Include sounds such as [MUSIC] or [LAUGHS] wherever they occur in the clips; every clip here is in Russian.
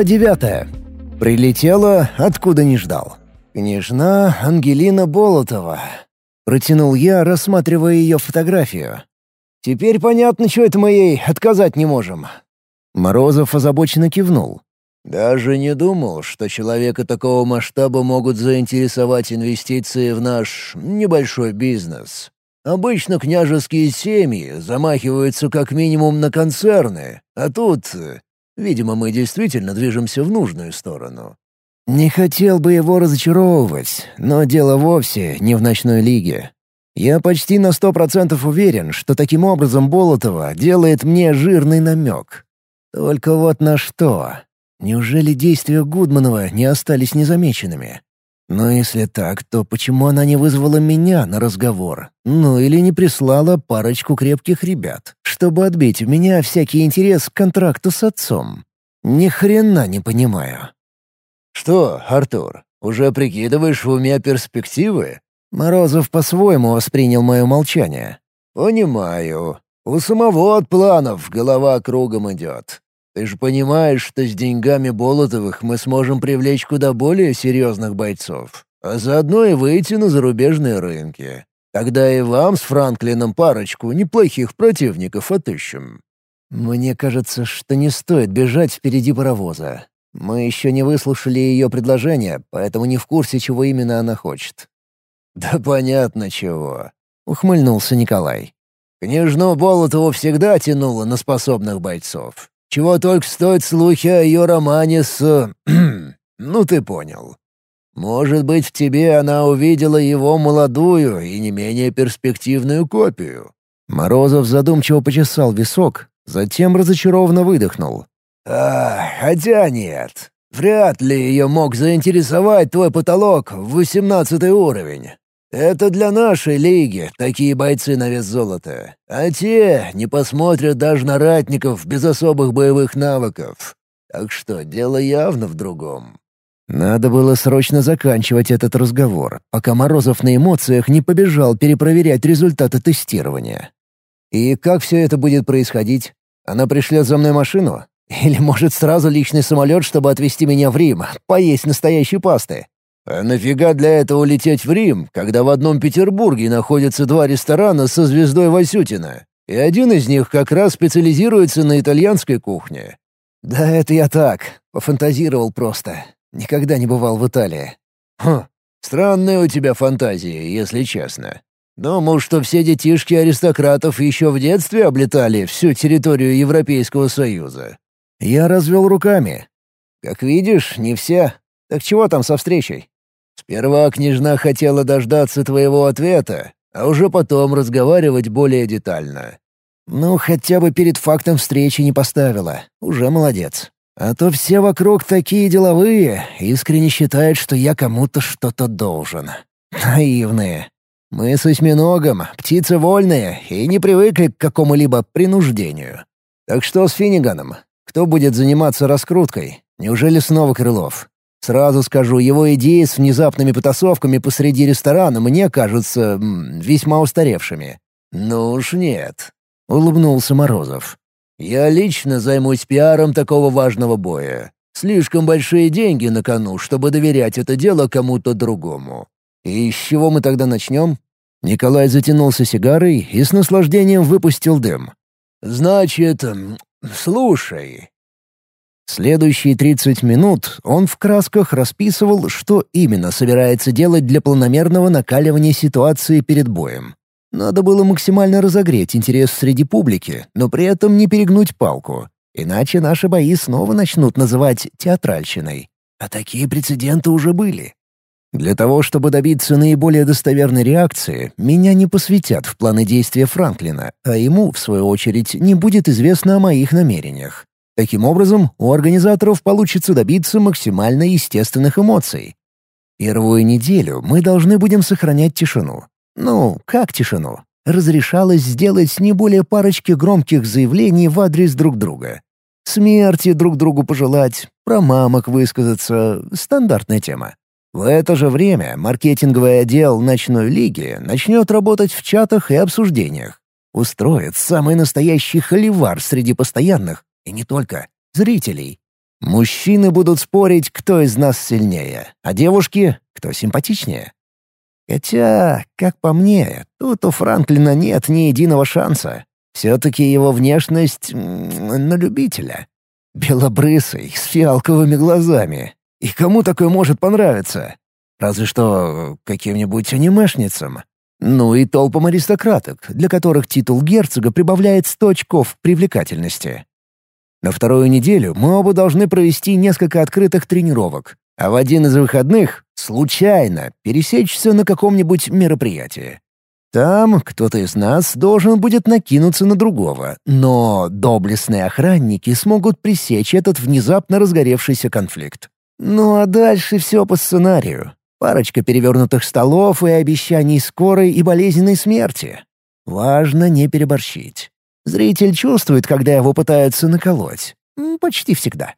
Глава девятая. Прилетела, откуда не ждал. «Княжна Ангелина Болотова», — протянул я, рассматривая ее фотографию. «Теперь понятно, что это мы ей отказать не можем». Морозов озабоченно кивнул. «Даже не думал, что человека такого масштаба могут заинтересовать инвестиции в наш небольшой бизнес. Обычно княжеские семьи замахиваются как минимум на концерны, а тут Видимо, мы действительно движемся в нужную сторону. Не хотел бы его разочаровывать, но дело вовсе не в ночной лиге. Я почти на сто процентов уверен, что таким образом Болотова делает мне жирный намек. Только вот на что? Неужели действия Гудманова не остались незамеченными? Но если так, то почему она не вызвала меня на разговор? Ну или не прислала парочку крепких ребят, чтобы отбить у меня всякий интерес к контракту с отцом? Ни хрена не понимаю. «Что, Артур, уже прикидываешь в уме перспективы?» Морозов по-своему воспринял мое молчание. «Понимаю. У самого от планов голова кругом идет. Ты же понимаешь, что с деньгами Болотовых мы сможем привлечь куда более серьезных бойцов, а заодно и выйти на зарубежные рынки. Тогда и вам с Франклином парочку неплохих противников отыщем». «Мне кажется, что не стоит бежать впереди паровоза. Мы еще не выслушали ее предложение, поэтому не в курсе, чего именно она хочет». «Да понятно чего», — ухмыльнулся Николай. «Княжну Болотову всегда тянуло на способных бойцов. Чего только стоят слухи о ее романе с... [CLEARS THROAT] ну, ты понял. Может быть, в тебе она увидела его молодую и не менее перспективную копию». Морозов задумчиво почесал висок, затем разочарованно выдохнул. «А, хотя нет. Вряд ли ее мог заинтересовать твой потолок в восемнадцатый уровень. Это для нашей лиги такие бойцы на вес золота. А те не посмотрят даже на ратников без особых боевых навыков. Так что дело явно в другом. Надо было срочно заканчивать этот разговор, пока Морозов на эмоциях не побежал перепроверять результаты тестирования. И как все это будет происходить? Она пришлет за мной машину? Или, может, сразу личный самолет, чтобы отвезти меня в Рим, поесть настоящей пасты? А нафига для этого лететь в Рим, когда в одном Петербурге находятся два ресторана со звездой Васютина, и один из них как раз специализируется на итальянской кухне? Да это я так, пофантазировал просто. Никогда не бывал в Италии. Хм, странные у тебя фантазии, если честно. Думал, что все детишки аристократов еще в детстве облетали всю территорию Европейского Союза. Я развел руками. Как видишь, не все. Так чего там со встречей? Сперва княжна хотела дождаться твоего ответа, а уже потом разговаривать более детально. Ну, хотя бы перед фактом встречи не поставила. Уже молодец. А то все вокруг такие деловые, искренне считают, что я кому-то что-то должен. Наивные. Мы с осьминогом, птицы вольные и не привыкли к какому-либо принуждению. Так что с Финниганом? Кто будет заниматься раскруткой? Неужели снова Крылов? Сразу скажу, его идеи с внезапными потасовками посреди ресторана мне кажутся весьма устаревшими. «Ну уж нет», — улыбнулся Морозов. «Я лично займусь пиаром такого важного боя. Слишком большие деньги на кону, чтобы доверять это дело кому-то другому». «И с чего мы тогда начнем?» Николай затянулся сигарой и с наслаждением выпустил дым. «Значит, слушай, Следующие 30 минут он в красках расписывал, что именно собирается делать для планомерного накаливания ситуации перед боем. Надо было максимально разогреть интерес среди публики, но при этом не перегнуть палку. Иначе наши бои снова начнут называть театральщиной. А такие прецеденты уже были. Для того, чтобы добиться наиболее достоверной реакции, меня не посвятят в планы действия Франклина, а ему, в свою очередь, не будет известно о моих намерениях. Таким образом, у организаторов получится добиться максимально естественных эмоций. Первую неделю мы должны будем сохранять тишину. Ну, как тишину? Разрешалось сделать не более парочки громких заявлений в адрес друг друга. Смерти друг другу пожелать, про мамок высказаться — стандартная тема. В это же время маркетинговый отдел ночной лиги начнет работать в чатах и обсуждениях. Устроит самый настоящий холивар среди постоянных и не только, зрителей. Мужчины будут спорить, кто из нас сильнее, а девушки — кто симпатичнее. Хотя, как по мне, тут у Франклина нет ни единого шанса. Все-таки его внешность на любителя. Белобрысый, с фиалковыми глазами. И кому такое может понравиться? Разве что каким-нибудь анимешницам. Ну и толпам аристократок, для которых титул герцога прибавляет 100 очков привлекательности. На вторую неделю мы оба должны провести несколько открытых тренировок, а в один из выходных — случайно пересечься на каком-нибудь мероприятии. Там кто-то из нас должен будет накинуться на другого, но доблестные охранники смогут пресечь этот внезапно разгоревшийся конфликт. Ну а дальше все по сценарию. Парочка перевернутых столов и обещаний скорой и болезненной смерти. Важно не переборщить. Зритель чувствует, когда его пытаются наколоть. Почти всегда.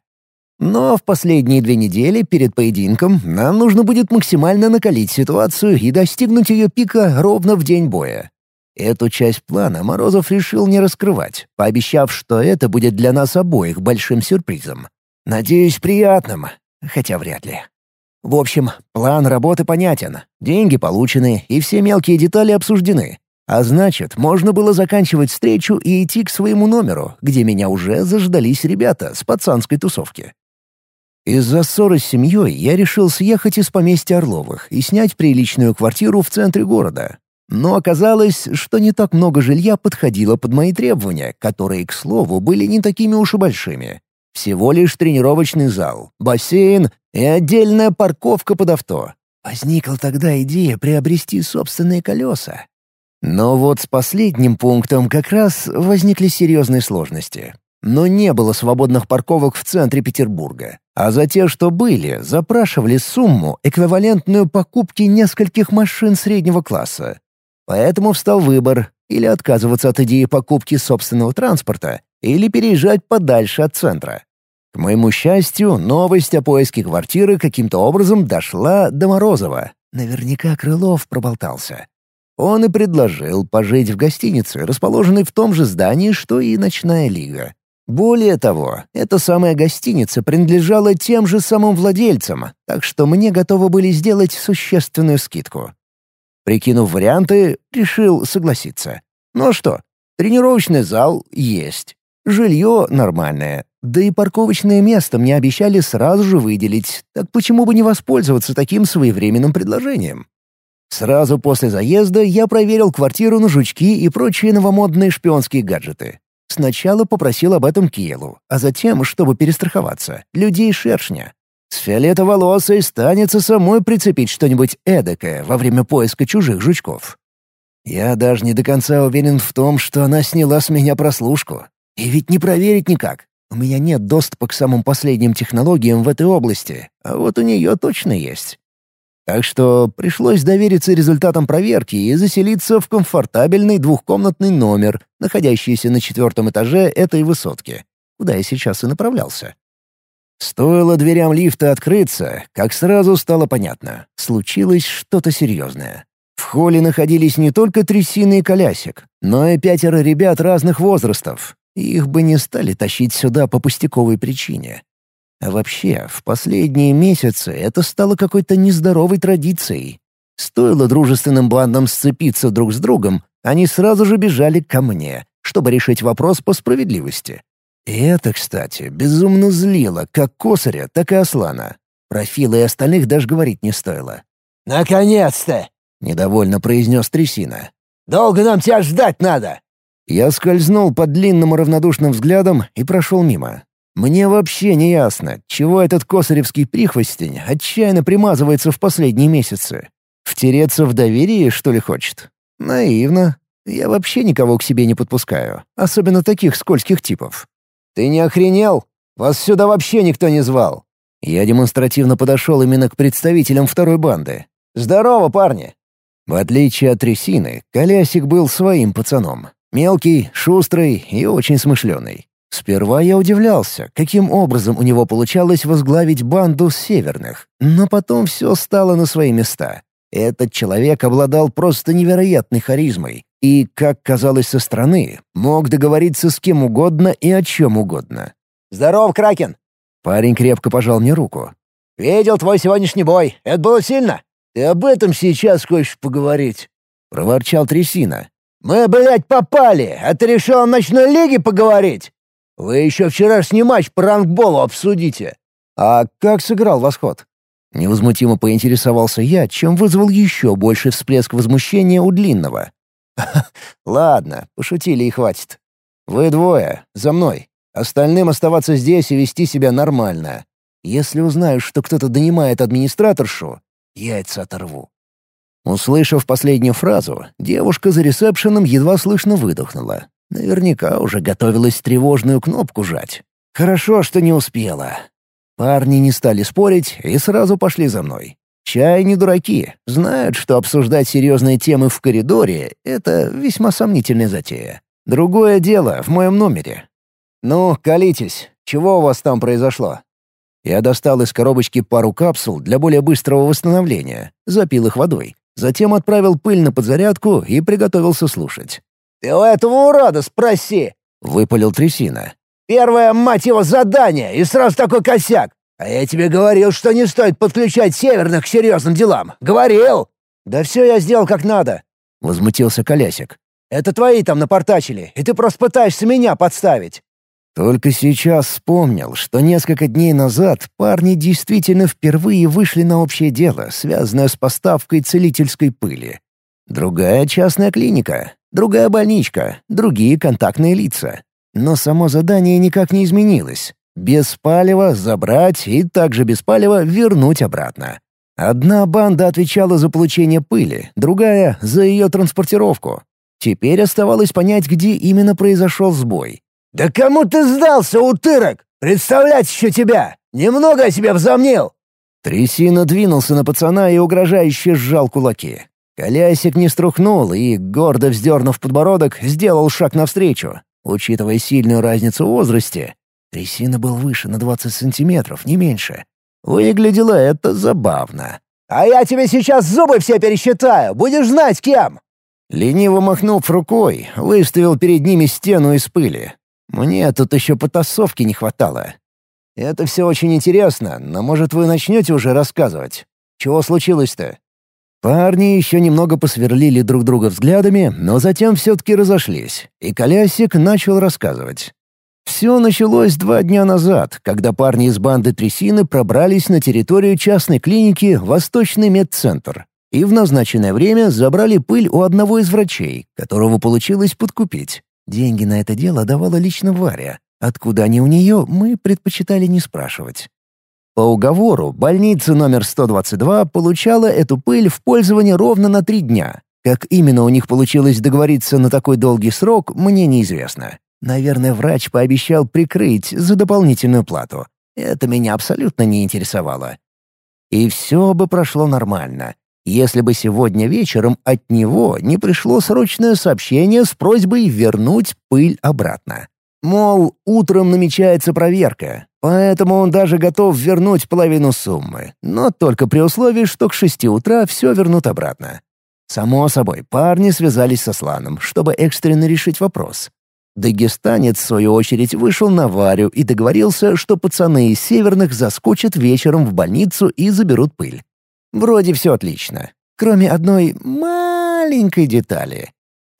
Но в последние две недели перед поединком нам нужно будет максимально накалить ситуацию и достигнуть ее пика ровно в день боя. Эту часть плана Морозов решил не раскрывать, пообещав, что это будет для нас обоих большим сюрпризом. Надеюсь, приятным, хотя вряд ли. В общем, план работы понятен, деньги получены и все мелкие детали обсуждены. А значит, можно было заканчивать встречу и идти к своему номеру, где меня уже заждались ребята с пацанской тусовки. Из-за ссоры с семьей я решил съехать из поместья Орловых и снять приличную квартиру в центре города. Но оказалось, что не так много жилья подходило под мои требования, которые, к слову, были не такими уж и большими. Всего лишь тренировочный зал, бассейн и отдельная парковка под авто. Возникла тогда идея приобрести собственные колеса. Но вот с последним пунктом как раз возникли серьезные сложности. Но не было свободных парковок в центре Петербурга. А за те, что были, запрашивали сумму, эквивалентную покупке нескольких машин среднего класса. Поэтому встал выбор — или отказываться от идеи покупки собственного транспорта, или переезжать подальше от центра. К моему счастью, новость о поиске квартиры каким-то образом дошла до Морозова. Наверняка Крылов проболтался. Он и предложил пожить в гостинице, расположенной в том же здании, что и ночная лига. Более того, эта самая гостиница принадлежала тем же самым владельцам, так что мне готовы были сделать существенную скидку. Прикинув варианты, решил согласиться. Ну а что, тренировочный зал есть, жилье нормальное, да и парковочное место мне обещали сразу же выделить, так почему бы не воспользоваться таким своевременным предложением? Сразу после заезда я проверил квартиру на жучки и прочие новомодные шпионские гаджеты. Сначала попросил об этом Киелу, а затем, чтобы перестраховаться, людей шершня. С фиолетоволосой станется самой прицепить что-нибудь эдакое во время поиска чужих жучков. Я даже не до конца уверен в том, что она сняла с меня прослушку. И ведь не проверить никак. У меня нет доступа к самым последним технологиям в этой области, а вот у нее точно есть. Так что пришлось довериться результатам проверки и заселиться в комфортабельный двухкомнатный номер, находящийся на четвертом этаже этой высотки, куда я сейчас и направлялся. Стоило дверям лифта открыться, как сразу стало понятно — случилось что-то серьезное. В холле находились не только трясины и колясик, но и пятеро ребят разных возрастов, их бы не стали тащить сюда по пустяковой причине. А вообще, в последние месяцы это стало какой-то нездоровой традицией. Стоило дружественным бандам сцепиться друг с другом, они сразу же бежали ко мне, чтобы решить вопрос по справедливости. И это, кстати, безумно злило как Косаря, так и Аслана. Про Фила и остальных даже говорить не стоило. «Наконец-то!» — недовольно произнес Трясина. «Долго нам тебя ждать надо!» Я скользнул под длинным равнодушным взглядом и прошел мимо. Мне вообще не ясно, чего этот косаревский прихвостень отчаянно примазывается в последние месяцы. Втереться в доверие, что ли, хочет? Наивно. Я вообще никого к себе не подпускаю, особенно таких скользких типов. «Ты не охренел? Вас сюда вообще никто не звал!» Я демонстративно подошел именно к представителям второй банды. «Здорово, парни!» В отличие от Трясины, Колясик был своим пацаном. Мелкий, шустрый и очень смышленый. Сперва я удивлялся, каким образом у него получалось возглавить банду северных, но потом все стало на свои места. Этот человек обладал просто невероятной харизмой и, как казалось со стороны, мог договориться с кем угодно и о чем угодно. «Здоров, Кракен!» Парень крепко пожал мне руку. «Видел твой сегодняшний бой. Это было сильно. Ты об этом сейчас хочешь поговорить?» — проворчал Трясина. «Мы, блядь, попали, а ты решил о ночной лиге поговорить? Вы еще вчерашний матч по рангболу обсудите». «А как сыграл восход?» Невозмутимо поинтересовался я, чем вызвал еще больше всплеск возмущения у Длинного. [LAUGHS] «Ладно, пошутили и хватит. Вы двое, за мной. Остальным оставаться здесь и вести себя нормально. Если узнаю, что кто-то донимает администраторшу, яйца оторву». Услышав последнюю фразу, девушка за ресепшеном едва слышно выдохнула. Наверняка уже готовилась тревожную кнопку жать. Хорошо, что не успела. Парни не стали спорить и сразу пошли за мной. Чай не дураки, знают, что обсуждать серьезные темы в коридоре — это весьма сомнительная затея. Другое дело в моем номере. «Ну, колитесь, чего у вас там произошло?» Я достал из коробочки пару капсул для более быстрого восстановления, запил их водой, затем отправил пыль на подзарядку и приготовился слушать. «Ты у этого урода спроси!» — выпалил трясина. «Первое, мать его, задание, и сразу такой косяк! А я тебе говорил, что не стоит подключать северных к серьезным делам! Говорил!» «Да все я сделал как надо!» — возмутился Колясик. «Это твои там напортачили, и ты просто пытаешься меня подставить!» Только сейчас вспомнил, что несколько дней назад парни действительно впервые вышли на общее дело, связанное с поставкой целительской пыли. Другая частная клиника, другая больничка, другие контактные лица. Но само задание никак не изменилось. Без палева забрать и также без палева вернуть обратно. Одна банда отвечала за получение пыли, другая — за ее транспортировку. Теперь оставалось понять, где именно произошел сбой. «Да кому ты сдался, утырок? Представлять еще тебя! Немного о себе взомнил!» Трясина двинулся на пацана и угрожающе сжал кулаки. Колясик не струхнул и, гордо вздернув подбородок, сделал шаг навстречу. Учитывая сильную разницу в возрасте, Трясина был выше на 20 сантиметров, не меньше. Выглядело это забавно. «А я тебе сейчас зубы все пересчитаю, будешь знать кем!» Лениво махнув рукой, выставил перед ними стену из пыли. Мне тут еще потасовки не хватало. Это все очень интересно, но, может, вы начнете уже рассказывать? Чего случилось-то?» Парни еще немного посверлили друг друга взглядами, но затем все-таки разошлись, и Колясик начал рассказывать. Все началось два дня назад, когда парни из банды Трясины пробрались на территорию частной клиники «Восточный медцентр» и в назначенное время забрали пыль у одного из врачей, которого получилось подкупить. Деньги на это дело давала лично Варя. Откуда они у нее, мы предпочитали не спрашивать. По уговору, больница номер 122 получала эту пыль в пользование ровно на три дня. Как именно у них получилось договориться на такой долгий срок, мне неизвестно. Наверное, врач пообещал прикрыть за дополнительную плату. Это меня абсолютно не интересовало. И все бы прошло нормально, если бы сегодня вечером от него не пришло срочное сообщение с просьбой вернуть пыль обратно. Мол, утром намечается проверка, поэтому он даже готов вернуть половину суммы, но только при условии, что к шести утра все вернут обратно. Само собой, парни связались со Сланом, чтобы экстренно решить вопрос. Дагестанец, в свою очередь, вышел на Варю и договорился, что пацаны из Северных заскочат вечером в больницу и заберут пыль. Вроде все отлично, кроме одной маленькой детали.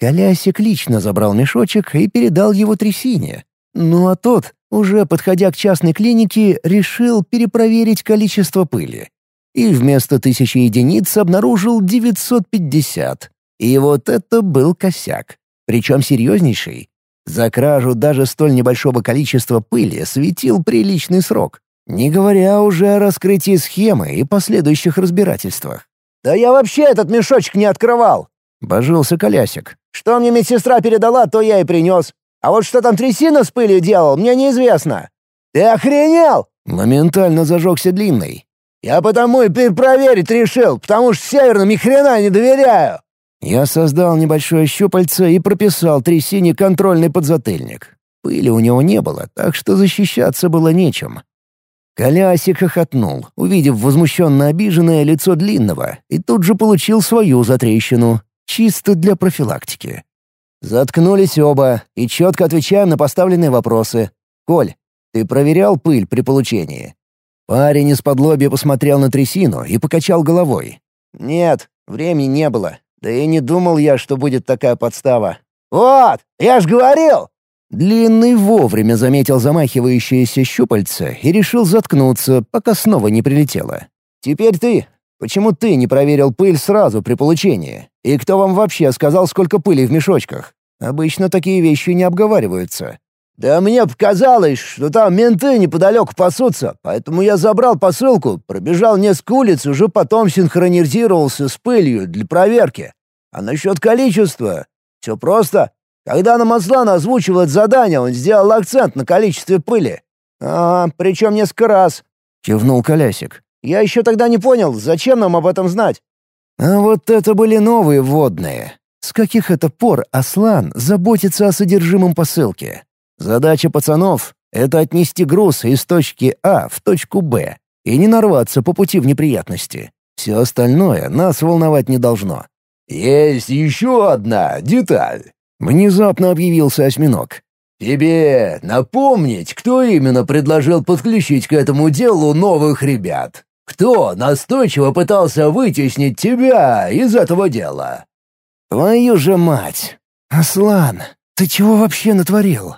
Колясик лично забрал мешочек и передал его трясине. Ну а тот, уже подходя к частной клинике, решил перепроверить количество пыли. И вместо тысячи единиц обнаружил 950. И вот это был косяк. Причем серьезнейший. За кражу даже столь небольшого количества пыли светил приличный срок. Не говоря уже о раскрытии схемы и последующих разбирательствах. «Да я вообще этот мешочек не открывал!» — божился Колясик. «Что мне медсестра передала, то я и принес. А вот что там трясина с пылью делал, мне неизвестно». «Ты охренел?» — моментально зажегся длинный. «Я потому и перепроверить решил, потому что северным ни хрена не доверяю». Я создал небольшое щупальце и прописал трясине контрольный подзатыльник. Пыли у него не было, так что защищаться было нечем. Колясик хохотнул, увидев возмущенно обиженное лицо Длинного, и тут же получил свою затрещину, чисто для профилактики. Заткнулись оба и четко отвечаем на поставленные вопросы. «Коль, Ты проверял пыль при получении?» Парень из-под лобья посмотрел на трясину и покачал головой. «Нет, времени не было. Да и не думал я, что будет такая подстава». «Вот, я ж говорил!» Длинный вовремя заметил замахивающиеся щупальца и решил заткнуться, пока снова не прилетело. «Теперь ты. Почему ты не проверил пыль сразу при получении? И кто вам вообще сказал, сколько пыли в мешочках? Обычно такие вещи не обговариваются». «Да мне показалось, что там менты неподалеку пасутся, поэтому я забрал посылку, пробежал несколько улиц, уже потом синхронизировался с пылью для проверки. А насчет количества? Все просто. Когда нам Аслан озвучивал это задание, он сделал акцент на количестве пыли. «А, причем несколько раз», — кивнул Колясик. «Я еще тогда не понял, зачем нам об этом знать?» А вот это были новые водные. С каких это пор Аслан заботится о содержимом посылки? Задача пацанов — это отнести груз из точки А в точку Б и не нарваться по пути в неприятности. Все остальное нас волновать не должно. «Есть еще одна деталь», — внезапно объявился осьминог. «Тебе напомнить, кто именно предложил подключить к этому делу новых ребят? Кто настойчиво пытался вытеснить тебя из этого дела?» «Твою же мать! Аслан, ты чего вообще натворил?»